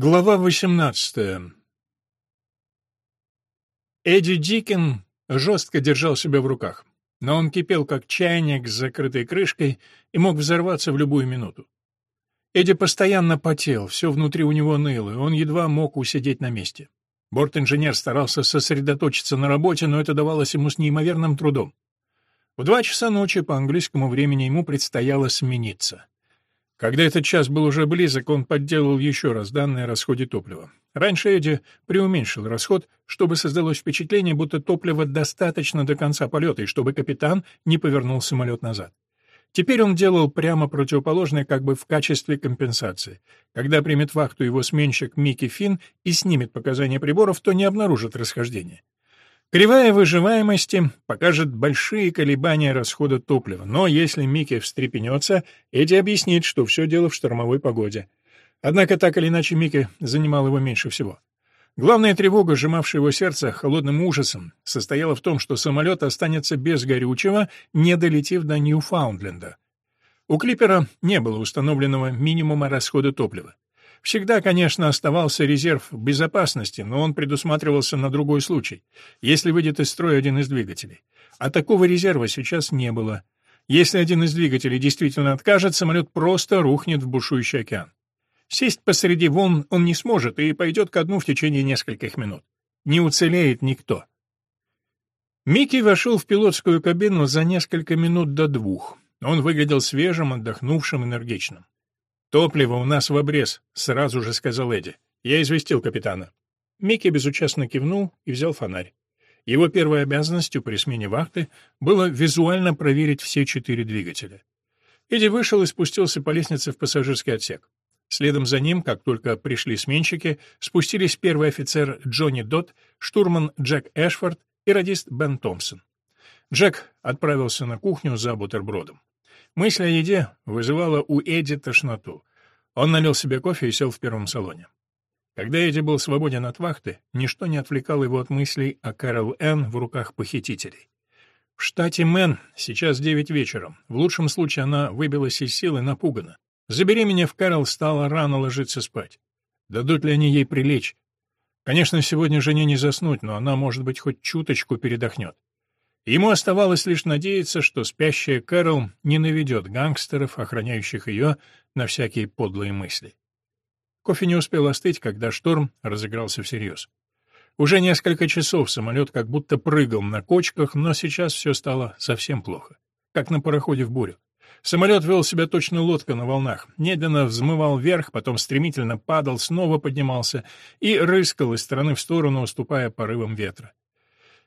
Глава 18. Эдди Дикин жестко держал себя в руках, но он кипел как чайник с закрытой крышкой и мог взорваться в любую минуту. Эдди постоянно потел, все внутри у него ныло, и он едва мог усидеть на месте. Борт-инженер старался сосредоточиться на работе, но это давалось ему с неимоверным трудом. В два часа ночи по английскому времени ему предстояло смениться. Когда этот час был уже близок, он подделал еще раз данные о расходе топлива. Раньше Эдди преуменьшил расход, чтобы создалось впечатление, будто топлива достаточно до конца полета, и чтобы капитан не повернул самолет назад. Теперь он делал прямо противоположное как бы в качестве компенсации. Когда примет вахту его сменщик Микки Финн и снимет показания приборов, то не обнаружит расхождения. Кривая выживаемости покажет большие колебания расхода топлива, но если Микки встрепенется, Эдди объяснит, что все дело в штормовой погоде. Однако так или иначе Микки занимал его меньше всего. Главная тревога, сжимавшая его сердце холодным ужасом, состояла в том, что самолет останется без горючего, не долетев до Ньюфаундленда. У Клипера не было установленного минимума расхода топлива. Всегда, конечно, оставался резерв безопасности, но он предусматривался на другой случай, если выйдет из строя один из двигателей. А такого резерва сейчас не было. Если один из двигателей действительно откажет, самолет просто рухнет в бушующий океан. Сесть посреди волн он не сможет и пойдет ко дну в течение нескольких минут. Не уцелеет никто. Микки вошел в пилотскую кабину за несколько минут до двух. Он выглядел свежим, отдохнувшим, энергичным. «Топливо у нас в обрез», — сразу же сказал Эдди. «Я известил капитана». Микки безучастно кивнул и взял фонарь. Его первой обязанностью при смене вахты было визуально проверить все четыре двигателя. Эдди вышел и спустился по лестнице в пассажирский отсек. Следом за ним, как только пришли сменщики, спустились первый офицер Джонни Дот, штурман Джек Эшфорд и радист Бен Томпсон. Джек отправился на кухню за бутербродом. Мысль о еде вызывала у Эдди тошноту. Он налил себе кофе и сел в первом салоне. Когда Эдди был свободен от вахты, ничто не отвлекало его от мыслей о Кэрол Энн в руках похитителей. В штате Мэн сейчас девять вечера. В лучшем случае она выбилась из сил и напугана. Забеременев, Кэрол стала рано ложиться спать. Дадут ли они ей прилечь? Конечно, сегодня жене не заснуть, но она, может быть, хоть чуточку передохнет. Ему оставалось лишь надеяться, что спящая Кэрол не наведет гангстеров, охраняющих ее, на всякие подлые мысли. Кофе не успел остыть, когда шторм разыгрался всерьез. Уже несколько часов самолет как будто прыгал на кочках, но сейчас все стало совсем плохо. Как на пароходе в бурю. Самолет вел себя точно лодка на волнах, медленно взмывал вверх, потом стремительно падал, снова поднимался и рыскал из стороны в сторону, уступая порывам ветра.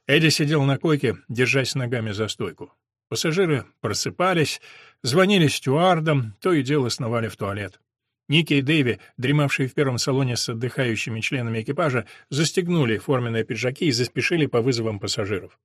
Эдди сидел на койке, держась ногами за стойку. Пассажиры просыпались, звонили стюардам, то и дело сновали в туалет. Ники и Дэви, дремавшие в первом салоне с отдыхающими членами экипажа, застегнули форменные пиджаки и заспешили по вызовам пассажиров.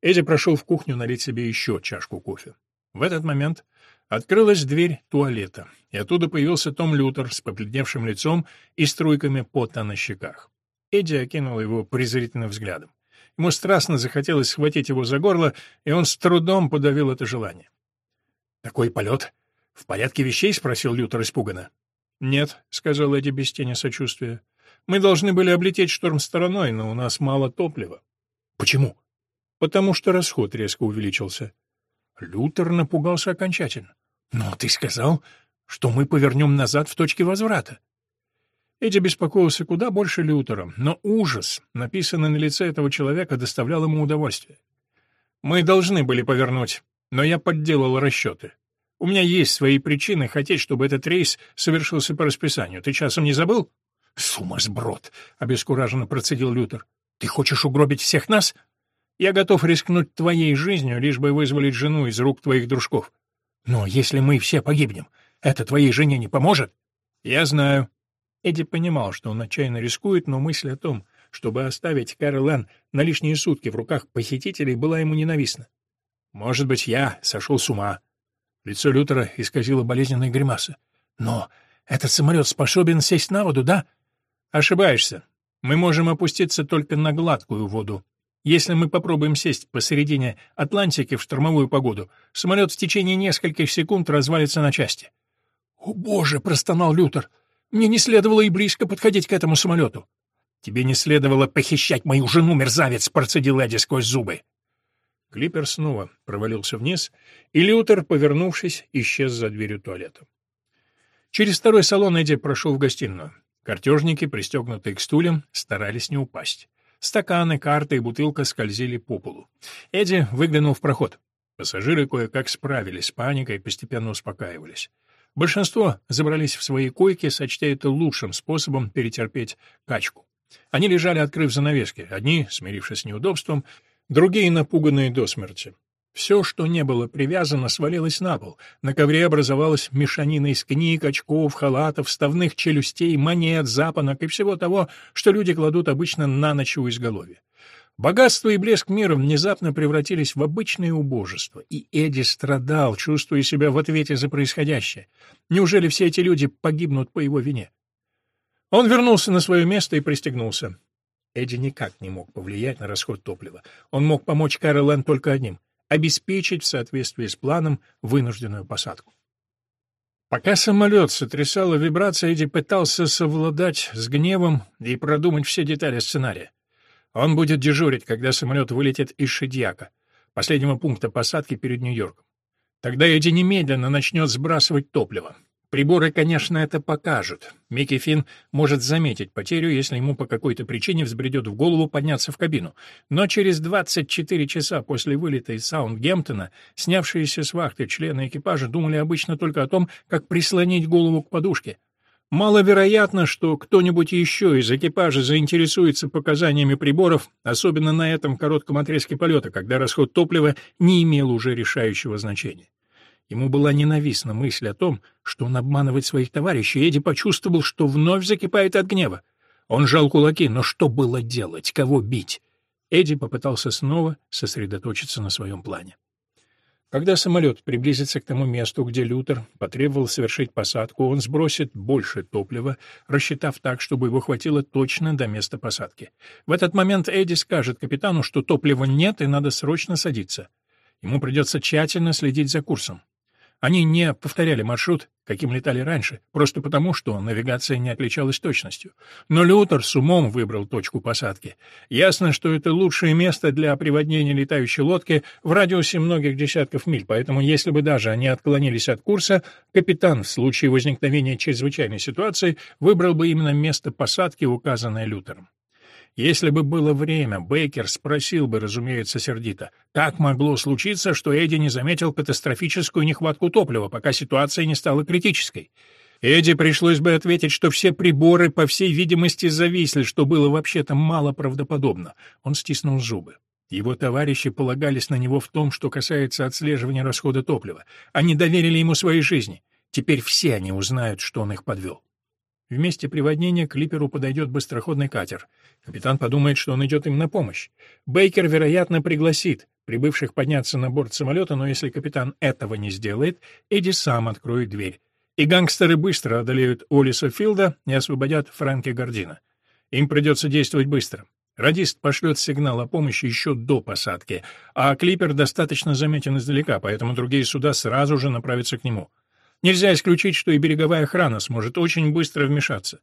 Эдди прошел в кухню налить себе еще чашку кофе. В этот момент открылась дверь туалета, и оттуда появился Том Лютер с побледневшим лицом и струйками пота на щеках. Эдди окинул его презрительным взглядом. Ему страстно захотелось схватить его за горло, и он с трудом подавил это желание. «Такой полет? В порядке вещей?» — спросил Лютер испуганно. «Нет», — сказал Эдди без тени сочувствия. «Мы должны были облететь шторм стороной, но у нас мало топлива». «Почему?» «Потому что расход резко увеличился». Лютер напугался окончательно. «Но ты сказал, что мы повернем назад в точке возврата». Эдди беспокоился куда больше Лютера, но ужас, написанный на лице этого человека, доставлял ему удовольствие. «Мы должны были повернуть, но я подделал расчеты. У меня есть свои причины хотеть, чтобы этот рейс совершился по расписанию. Ты часом не забыл?» «Сумасброд!» — обескураженно процедил Лютер. «Ты хочешь угробить всех нас?» «Я готов рискнуть твоей жизнью, лишь бы вызволить жену из рук твоих дружков. Но если мы все погибнем, это твоей жене не поможет?» «Я знаю», Эдди понимал, что он отчаянно рискует, но мысль о том, чтобы оставить Кэрол на лишние сутки в руках похитителей, была ему ненавистна. «Может быть, я сошел с ума». Лицо Лютера исказило болезненная гримаса. «Но этот самолет способен сесть на воду, да?» «Ошибаешься. Мы можем опуститься только на гладкую воду. Если мы попробуем сесть посередине Атлантики в штормовую погоду, самолет в течение нескольких секунд развалится на части». «О, боже!» — простонал Лютер. Мне не следовало и близко подходить к этому самолету. Тебе не следовало похищать мою жену, мерзавец, процедил Эдди сквозь зубы. Клипер снова провалился вниз, и Лютер, повернувшись, исчез за дверью туалета. Через второй салон Эдди прошел в гостиную. Картежники, пристегнутые к стульям, старались не упасть. Стаканы, карты и бутылка скользили по полу. Эдди выглянул в проход. Пассажиры кое-как справились с паникой и постепенно успокаивались. Большинство забрались в свои койки, сочтя это лучшим способом перетерпеть качку. Они лежали, открыв занавески, одни, смирившись с неудобством, другие напуганные до смерти. Все, что не было привязано, свалилось на пол. На ковре образовалась мешанина из книг, очков, халатов, вставных челюстей, монет, запонок и всего того, что люди кладут обычно на ночь у изголовья. Богатство и блеск мира внезапно превратились в обычное убожество, и Эдди страдал, чувствуя себя в ответе за происходящее. Неужели все эти люди погибнут по его вине? Он вернулся на свое место и пристегнулся. Эдди никак не мог повлиять на расход топлива. Он мог помочь Кэролэн только одним обеспечить в соответствии с планом вынужденную посадку. Пока самолет сотрясала вибрация, Эдди пытался совладать с гневом и продумать все детали сценария. Он будет дежурить, когда самолет вылетит из Шидьяка, последнего пункта посадки перед Нью-Йорком. Тогда Эдди немедленно начнет сбрасывать топливо. Приборы, конечно, это покажут. Микки Финн может заметить потерю, если ему по какой-то причине взбредет в голову подняться в кабину. Но через 24 часа после вылета из Саундгемптона снявшиеся с вахты члены экипажа думали обычно только о том, как прислонить голову к подушке. Маловероятно, что кто-нибудь еще из экипажа заинтересуется показаниями приборов, особенно на этом коротком отрезке полета, когда расход топлива не имел уже решающего значения. Ему была ненавистна мысль о том, что он обманывает своих товарищей, и Эдди почувствовал, что вновь закипает от гнева. Он жал кулаки, но что было делать, кого бить? Эдди попытался снова сосредоточиться на своем плане. Когда самолет приблизится к тому месту, где Лютер потребовал совершить посадку, он сбросит больше топлива, рассчитав так, чтобы его хватило точно до места посадки. В этот момент Эдди скажет капитану, что топлива нет и надо срочно садиться. Ему придется тщательно следить за курсом. Они не повторяли маршрут, каким летали раньше, просто потому, что навигация не отличалась точностью. Но Лютер с умом выбрал точку посадки. Ясно, что это лучшее место для приводнения летающей лодки в радиусе многих десятков миль, поэтому если бы даже они отклонились от курса, капитан в случае возникновения чрезвычайной ситуации выбрал бы именно место посадки, указанное Лютером. Если бы было время, Бейкер спросил бы, разумеется, сердито, как могло случиться, что Эдди не заметил катастрофическую нехватку топлива, пока ситуация не стала критической. Эдди пришлось бы ответить, что все приборы, по всей видимости, зависли, что было вообще-то мало правдоподобно. Он стиснул зубы. Его товарищи полагались на него в том, что касается отслеживания расхода топлива. Они доверили ему своей жизни. Теперь все они узнают, что он их подвел. В месте приводнения к клиперу подойдет быстроходный катер. Капитан подумает, что он идет им на помощь. Бейкер, вероятно, пригласит прибывших подняться на борт самолета, но если капитан этого не сделает, Эдди сам откроет дверь. И гангстеры быстро одолеют Олиса Филда и освободят Фрэнки Гордина. Им придется действовать быстро. Радист пошлет сигнал о помощи еще до посадки, а клипер достаточно заметен издалека, поэтому другие суда сразу же направятся к нему. Нельзя исключить, что и береговая охрана сможет очень быстро вмешаться.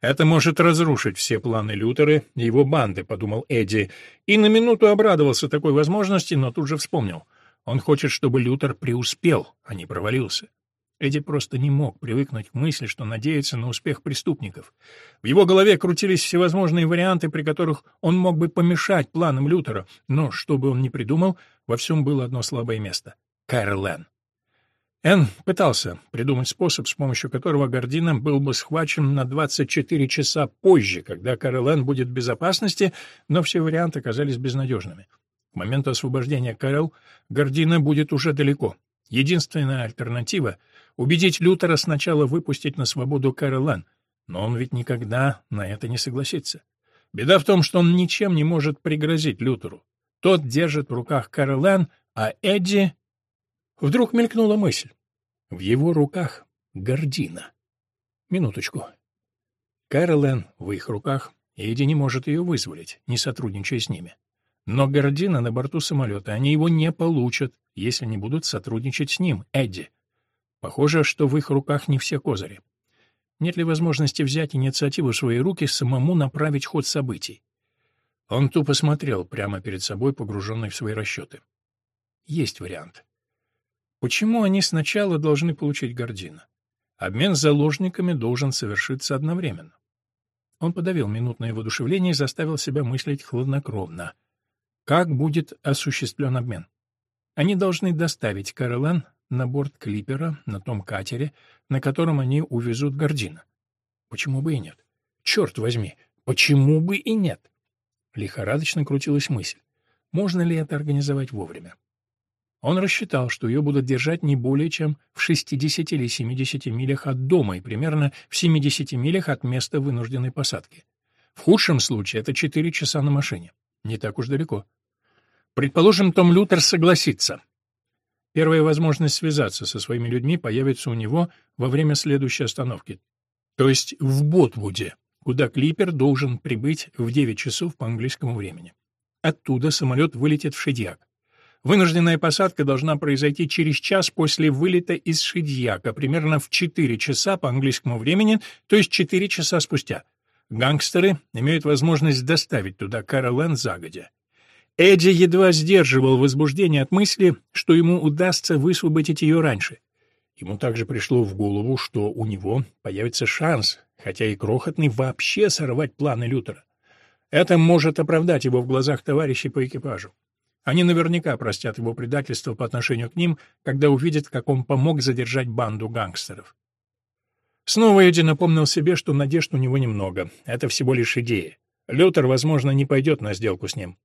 Это может разрушить все планы Лютера и его банды, подумал Эдди, и на минуту обрадовался такой возможности, но тут же вспомнил. Он хочет, чтобы Лютер преуспел, а не провалился. Эдди просто не мог привыкнуть к мысли, что надеется на успех преступников. В его голове крутились всевозможные варианты, при которых он мог бы помешать планам Лютера, но, что бы он ни придумал, во всем было одно слабое место — Кэрол Эн пытался придумать способ, с помощью которого Гордина был бы схвачен на 24 часа позже, когда Карл будет в безопасности, но все варианты оказались безнадежными. К моменту освобождения Карл Гордина будет уже далеко. Единственная альтернатива — убедить Лютера сначала выпустить на свободу Карл но он ведь никогда на это не согласится. Беда в том, что он ничем не может пригрозить Лютеру. Тот держит в руках Карл а Эдди Вдруг мелькнула мысль. В его руках гордина. Минуточку. Кэролэн в их руках, и Эдди не может ее вызволить, не сотрудничая с ними. Но гордина на борту самолета, они его не получат, если не будут сотрудничать с ним, Эдди. Похоже, что в их руках не все козыри. Нет ли возможности взять инициативу в свои руки, самому направить ход событий? Он тупо смотрел прямо перед собой, погруженный в свои расчеты. Есть вариант. Почему они сначала должны получить Гордина? Обмен заложниками должен совершиться одновременно. Он подавил минутное воодушевление и заставил себя мыслить хладнокровно. Как будет осуществлен обмен? Они должны доставить Каролан на борт клипера на том катере, на котором они увезут Гордина. Почему бы и нет? Черт возьми, почему бы и нет? Лихорадочно крутилась мысль. Можно ли это организовать вовремя? Он рассчитал, что ее будут держать не более чем в 60 или 70 милях от дома и примерно в 70 милях от места вынужденной посадки. В худшем случае это 4 часа на машине. Не так уж далеко. Предположим, Том Лютер согласится. Первая возможность связаться со своими людьми появится у него во время следующей остановки, то есть в Ботвуде, куда клипер должен прибыть в 9 часов по английскому времени. Оттуда самолет вылетит в Шедьяк. Вынужденная посадка должна произойти через час после вылета из Шедьяка, примерно в 4 часа по английскому времени, то есть 4 часа спустя. Гангстеры имеют возможность доставить туда Каролен загодя. Эдди едва сдерживал возбуждение от мысли, что ему удастся высвободить ее раньше. Ему также пришло в голову, что у него появится шанс, хотя и крохотный, вообще сорвать планы Лютера. Это может оправдать его в глазах товарищей по экипажу. Они наверняка простят его предательство по отношению к ним, когда увидят, как он помог задержать банду гангстеров. Снова Эдди напомнил себе, что надежд у него немного. Это всего лишь идея. Лютер, возможно, не пойдет на сделку с ним.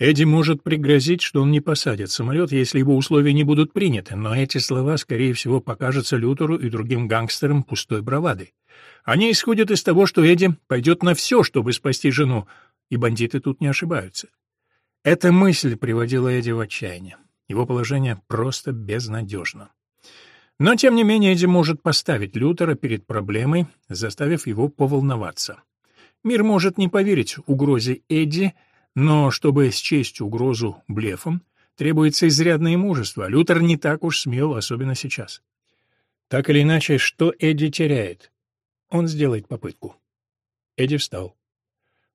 Эдди может пригрозить, что он не посадит самолет, если его условия не будут приняты, но эти слова, скорее всего, покажутся Лютеру и другим гангстерам пустой бравадой. Они исходят из того, что Эдди пойдет на все, чтобы спасти жену, и бандиты тут не ошибаются. Эта мысль приводила Эдди в отчаяние. Его положение просто безнадежно. Но, тем не менее, Эдди может поставить Лютера перед проблемой, заставив его поволноваться. Мир может не поверить угрозе Эдди, но чтобы счесть угрозу блефом, требуется изрядное мужество. Лютер не так уж смел, особенно сейчас. Так или иначе, что Эдди теряет? Он сделает попытку. Эдди встал.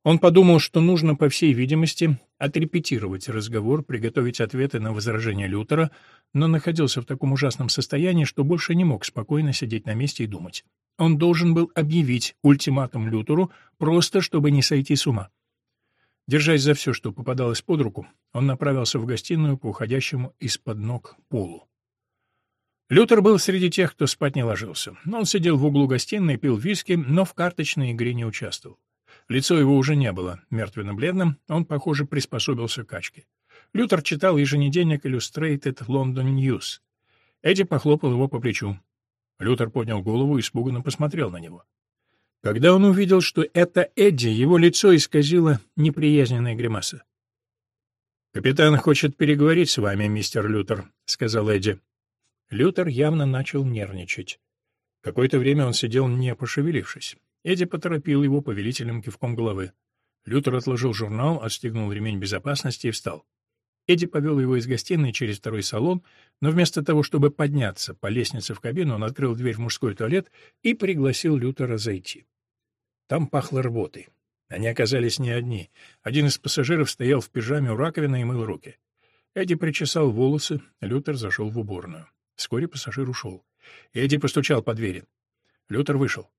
Он подумал, что нужно, по всей видимости, отрепетировать разговор, приготовить ответы на возражения Лютера, но находился в таком ужасном состоянии, что больше не мог спокойно сидеть на месте и думать. Он должен был объявить ультиматум Лютеру, просто чтобы не сойти с ума. Держась за все, что попадалось под руку, он направился в гостиную по уходящему из-под ног полу. Лютер был среди тех, кто спать не ложился. Он сидел в углу гостиной, пил виски, но в карточной игре не участвовал. Лицо его уже не было мертвенно-бледным, он, похоже, приспособился к качке. Лютер читал еженедельник Illustrated London News. Эдди похлопал его по плечу. Лютер поднял голову и испуганно посмотрел на него. Когда он увидел, что это Эдди, его лицо исказило неприязненная гримаса. «Капитан хочет переговорить с вами, мистер Лютер», — сказал Эдди. Лютер явно начал нервничать. Какое-то время он сидел, не пошевелившись. Эдди поторопил его повелительным кивком головы. Лютер отложил журнал, отстегнул ремень безопасности и встал. Эдди повел его из гостиной через второй салон, но вместо того, чтобы подняться по лестнице в кабину, он открыл дверь в мужской туалет и пригласил Лютера зайти. Там пахло рвотой. Они оказались не одни. Один из пассажиров стоял в пижаме у раковины и мыл руки. Эдди причесал волосы, Лютер зашел в уборную. Вскоре пассажир ушел. Эдди постучал по двери. Лютер вышел.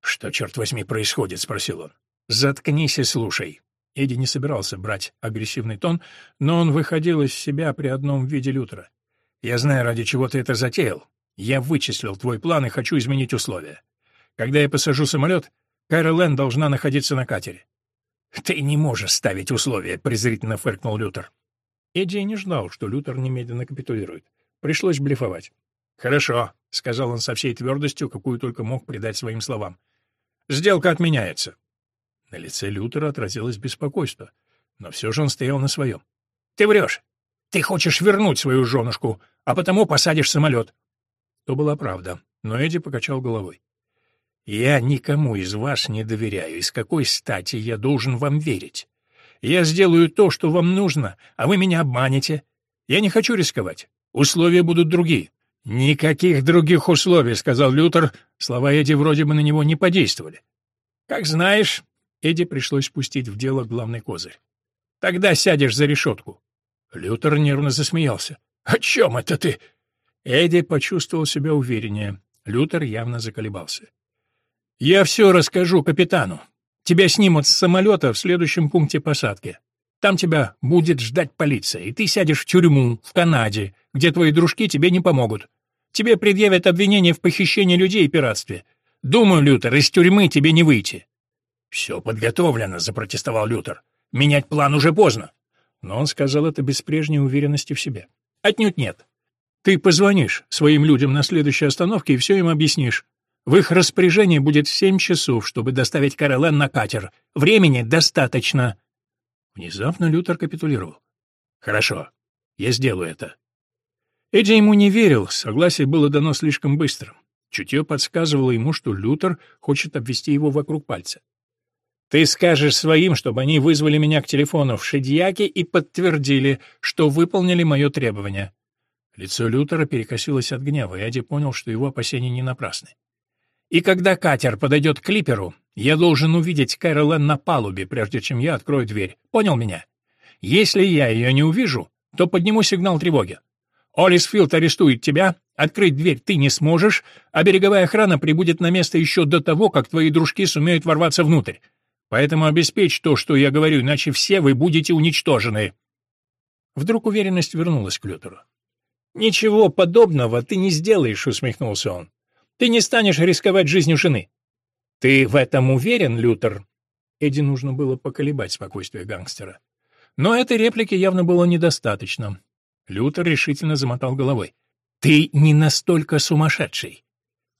«Что, черт возьми, происходит?» — спросил он. «Заткнись и слушай». Эдди не собирался брать агрессивный тон, но он выходил из себя при одном виде Лютера. «Я знаю, ради чего ты это затеял. Я вычислил твой план и хочу изменить условия. Когда я посажу самолет, Кайра должна находиться на катере». «Ты не можешь ставить условия», — презрительно фыркнул Лютер. Эдди не ждал, что Лютер немедленно капитулирует. Пришлось блефовать. «Хорошо», — сказал он со всей твердостью, какую только мог придать своим словам. «Сделка отменяется». На лице Лютера отразилось беспокойство, но все же он стоял на своем. «Ты врешь! Ты хочешь вернуть свою женушку, а потому посадишь самолет!» То была правда, но Эдди покачал головой. «Я никому из вас не доверяю, и с какой стати я должен вам верить? Я сделаю то, что вам нужно, а вы меня обманете. Я не хочу рисковать. Условия будут другие. «Никаких других условий», — сказал Лютер. Слова Эдди вроде бы на него не подействовали. «Как знаешь», — Эдди пришлось пустить в дело главный козырь. «Тогда сядешь за решетку». Лютер нервно засмеялся. «О чем это ты?» Эдди почувствовал себя увереннее. Лютер явно заколебался. «Я все расскажу капитану. Тебя снимут с самолета в следующем пункте посадки. Там тебя будет ждать полиция, и ты сядешь в тюрьму в Канаде, где твои дружки тебе не помогут. Тебе предъявят обвинение в похищении людей и пиратстве. Думаю, Лютер, из тюрьмы тебе не выйти». «Все подготовлено», — запротестовал Лютер. «Менять план уже поздно». Но он сказал это без прежней уверенности в себе. «Отнюдь нет. Ты позвонишь своим людям на следующей остановке и все им объяснишь. В их распоряжении будет семь часов, чтобы доставить Каролен на катер. Времени достаточно». Внезапно Лютер капитулировал. «Хорошо, я сделаю это». Эдди ему не верил, согласие было дано слишком быстро. Чутье подсказывало ему, что Лютер хочет обвести его вокруг пальца. «Ты скажешь своим, чтобы они вызвали меня к телефону в Шедьяке и подтвердили, что выполнили мое требование». Лицо Лютера перекосилось от гнева, и Эдди понял, что его опасения не напрасны. «И когда катер подойдет к клиперу, я должен увидеть Кэролэн на палубе, прежде чем я открою дверь. Понял меня? Если я ее не увижу, то подниму сигнал тревоги. Олисфилд арестует тебя, открыть дверь ты не сможешь, а береговая охрана прибудет на место еще до того, как твои дружки сумеют ворваться внутрь. Поэтому обеспечь то, что я говорю, иначе все вы будете уничтожены». Вдруг уверенность вернулась к Лютеру. «Ничего подобного ты не сделаешь», — усмехнулся он. «Ты не станешь рисковать жизнью жены». «Ты в этом уверен, Лютер?» Эдди нужно было поколебать спокойствие гангстера. Но этой реплики явно было недостаточно. Лютер решительно замотал головой. «Ты не настолько сумасшедший!»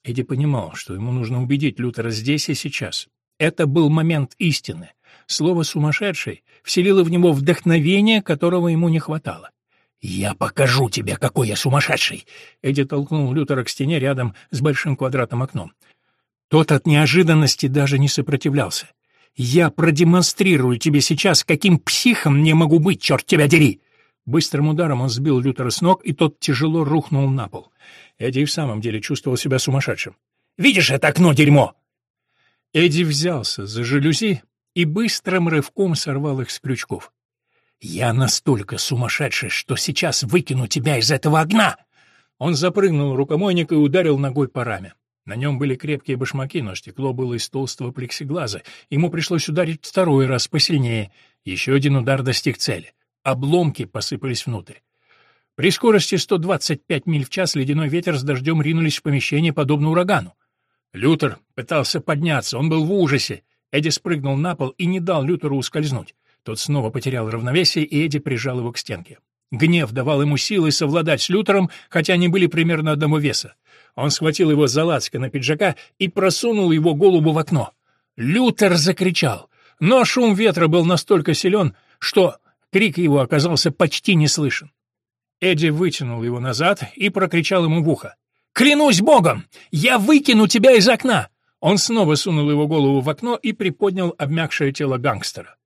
Эдди понимал, что ему нужно убедить Лютера здесь и сейчас. Это был момент истины. Слово «сумасшедший» вселило в него вдохновение, которого ему не хватало. «Я покажу тебе, какой я сумасшедший!» Эдди толкнул Лютера к стене рядом с большим квадратным окном. Тот от неожиданности даже не сопротивлялся. «Я продемонстрирую тебе сейчас, каким психом не могу быть, черт тебя дери!» Быстрым ударом он сбил Лютера с ног, и тот тяжело рухнул на пол. Эдди в самом деле чувствовал себя сумасшедшим. «Видишь это окно, дерьмо!» Эдди взялся за жалюзи и быстрым рывком сорвал их с крючков. «Я настолько сумасшедший, что сейчас выкину тебя из этого огня!» Он запрыгнул в рукомойник и ударил ногой по раме. На нем были крепкие башмаки, но стекло было из толстого плексиглаза. Ему пришлось ударить второй раз посильнее. Еще один удар достиг цели. Обломки посыпались внутрь. При скорости 125 миль в час ледяной ветер с дождем ринулись в помещение, подобно урагану. Лютер пытался подняться, он был в ужасе. Эдди спрыгнул на пол и не дал Лютеру ускользнуть. Тот снова потерял равновесие, и Эдди прижал его к стенке. Гнев давал ему силы совладать с Лютером, хотя они были примерно одного веса. Он схватил его за на пиджака и просунул его голову в окно. Лютер закричал, но шум ветра был настолько силен, что Крик его оказался почти не слышен. Эдди вытянул его назад и прокричал ему в ухо. «Клянусь богом! Я выкину тебя из окна!» Он снова сунул его голову в окно и приподнял обмякшее тело гангстера.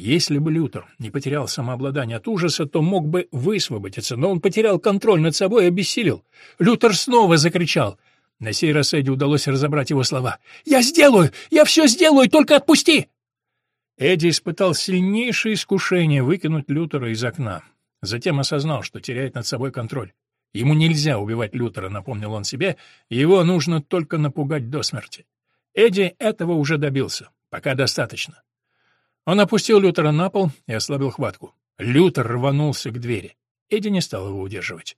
Если бы Лютер не потерял самообладание от ужаса, то мог бы высвободиться, но он потерял контроль над собой и обессилел. Лютер снова закричал. На сей раз Эдди удалось разобрать его слова. «Я сделаю! Я все сделаю! Только отпусти!» Эдди испытал сильнейшее искушение выкинуть Лютера из окна. Затем осознал, что теряет над собой контроль. Ему нельзя убивать Лютера, напомнил он себе, его нужно только напугать до смерти. Эдди этого уже добился. Пока достаточно. Он опустил Лютера на пол и ослабил хватку. Лютер рванулся к двери. Эдди не стал его удерживать.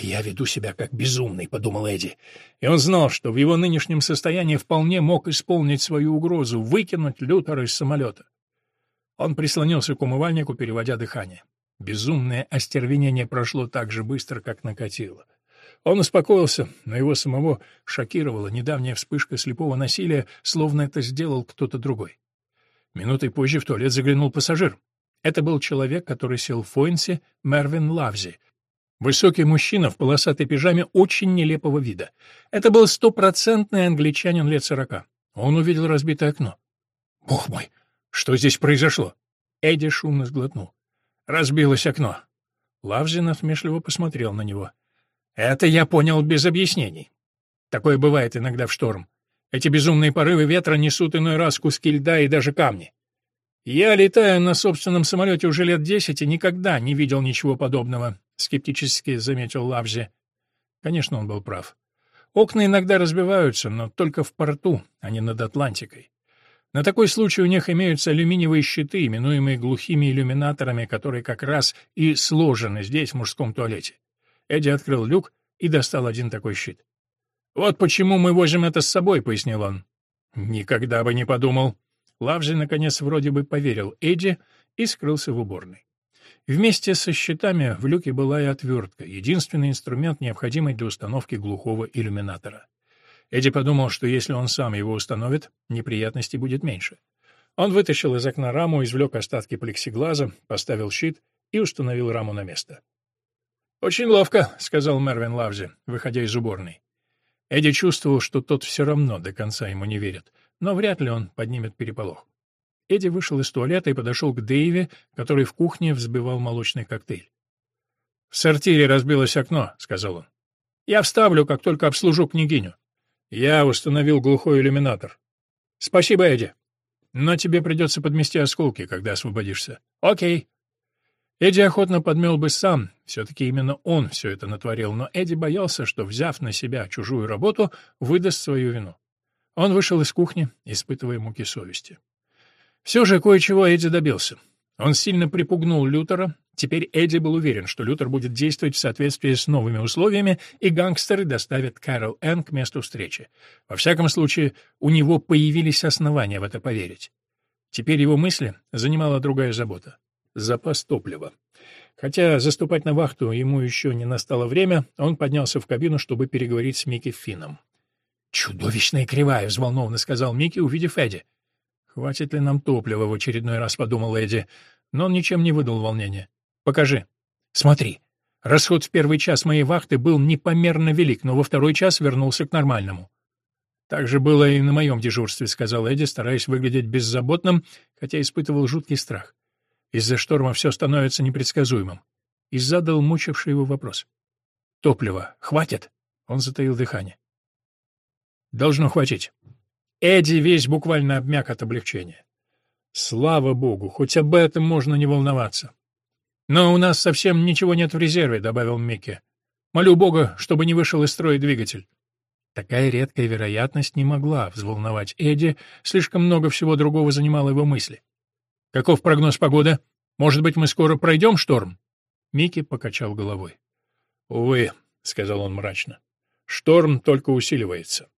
«Я веду себя как безумный», — подумал Эдди. И он знал, что в его нынешнем состоянии вполне мог исполнить свою угрозу — выкинуть Лютера из самолета. Он прислонился к умывальнику, переводя дыхание. Безумное остервенение прошло так же быстро, как накатило. Он успокоился, но его самого шокировала недавняя вспышка слепого насилия, словно это сделал кто-то другой. Минутой позже в туалет заглянул пассажир. Это был человек, который сел в Фойнсе, Мервин Лавзи, Высокий мужчина в полосатой пижаме очень нелепого вида. Это был стопроцентный англичанин лет сорока. Он увидел разбитое окно. «Бог мой, что здесь произошло?» Эдди шумно сглотнул. «Разбилось окно». Лавзин насмешливо посмотрел на него. Это я понял без объяснений. Такое бывает иногда в шторм. Эти безумные порывы ветра несут иной раз куски льда и даже камни. Я летаю на собственном самолете уже лет десять и никогда не видел ничего подобного, скептически заметил Лавзи. Конечно, он был прав. Окна иногда разбиваются, но только в порту, а не над Атлантикой. На такой случай у них имеются алюминиевые щиты, именуемые глухими иллюминаторами, которые как раз и сложены здесь, в мужском туалете. Эдди открыл люк и достал один такой щит. «Вот почему мы возим это с собой», — пояснил он. «Никогда бы не подумал». Лавзи, наконец, вроде бы поверил Эдди и скрылся в уборной. Вместе со щитами в люке была и отвертка, единственный инструмент, необходимый для установки глухого иллюминатора. Эдди подумал, что если он сам его установит, неприятностей будет меньше. Он вытащил из окна раму, извлек остатки плексиглаза, поставил щит и установил раму на место. «Очень ловко», — сказал Мервин Лавзи, выходя из уборной. Эдди чувствовал, что тот все равно до конца ему не верит, но вряд ли он поднимет переполох. Эдди вышел из туалета и подошел к Дэйве, который в кухне взбивал молочный коктейль. «В сортире разбилось окно», — сказал он. «Я вставлю, как только обслужу княгиню. Я установил глухой иллюминатор. Спасибо, Эдди. Но тебе придется подмести осколки, когда освободишься. Окей. Эдди охотно подмел бы сам, все-таки именно он все это натворил, но Эдди боялся, что, взяв на себя чужую работу, выдаст свою вину. Он вышел из кухни, испытывая муки совести. Все же кое-чего Эдди добился. Он сильно припугнул Лютера, теперь Эдди был уверен, что Лютер будет действовать в соответствии с новыми условиями, и гангстеры доставят Кэрол Энн к месту встречи. Во всяком случае, у него появились основания в это поверить. Теперь его мысли занимала другая забота запас топлива. Хотя заступать на вахту ему еще не настало время, он поднялся в кабину, чтобы переговорить с Микки Финном. «Чудовищная кривая!» — взволнованно сказал Микки, увидев Эдди. «Хватит ли нам топлива?» — в очередной раз подумал Эдди, но он ничем не выдал волнения. «Покажи». «Смотри. Расход в первый час моей вахты был непомерно велик, но во второй час вернулся к нормальному». «Так же было и на моем дежурстве», — сказал Эдди, стараясь выглядеть беззаботным, хотя испытывал жуткий страх. Из-за шторма все становится непредсказуемым. И задал мучивший его вопрос. «Топлива хватит?» Он затаил дыхание. «Должно хватить». Эдди весь буквально обмяк от облегчения. «Слава богу, хоть об этом можно не волноваться». «Но у нас совсем ничего нет в резерве», — добавил Микки. «Молю бога, чтобы не вышел из строя двигатель». Такая редкая вероятность не могла взволновать Эдди, слишком много всего другого занимало его мысли. Каков прогноз погоды? Может быть, мы скоро пройдем шторм? Микки покачал головой. Увы, сказал он мрачно. Шторм только усиливается.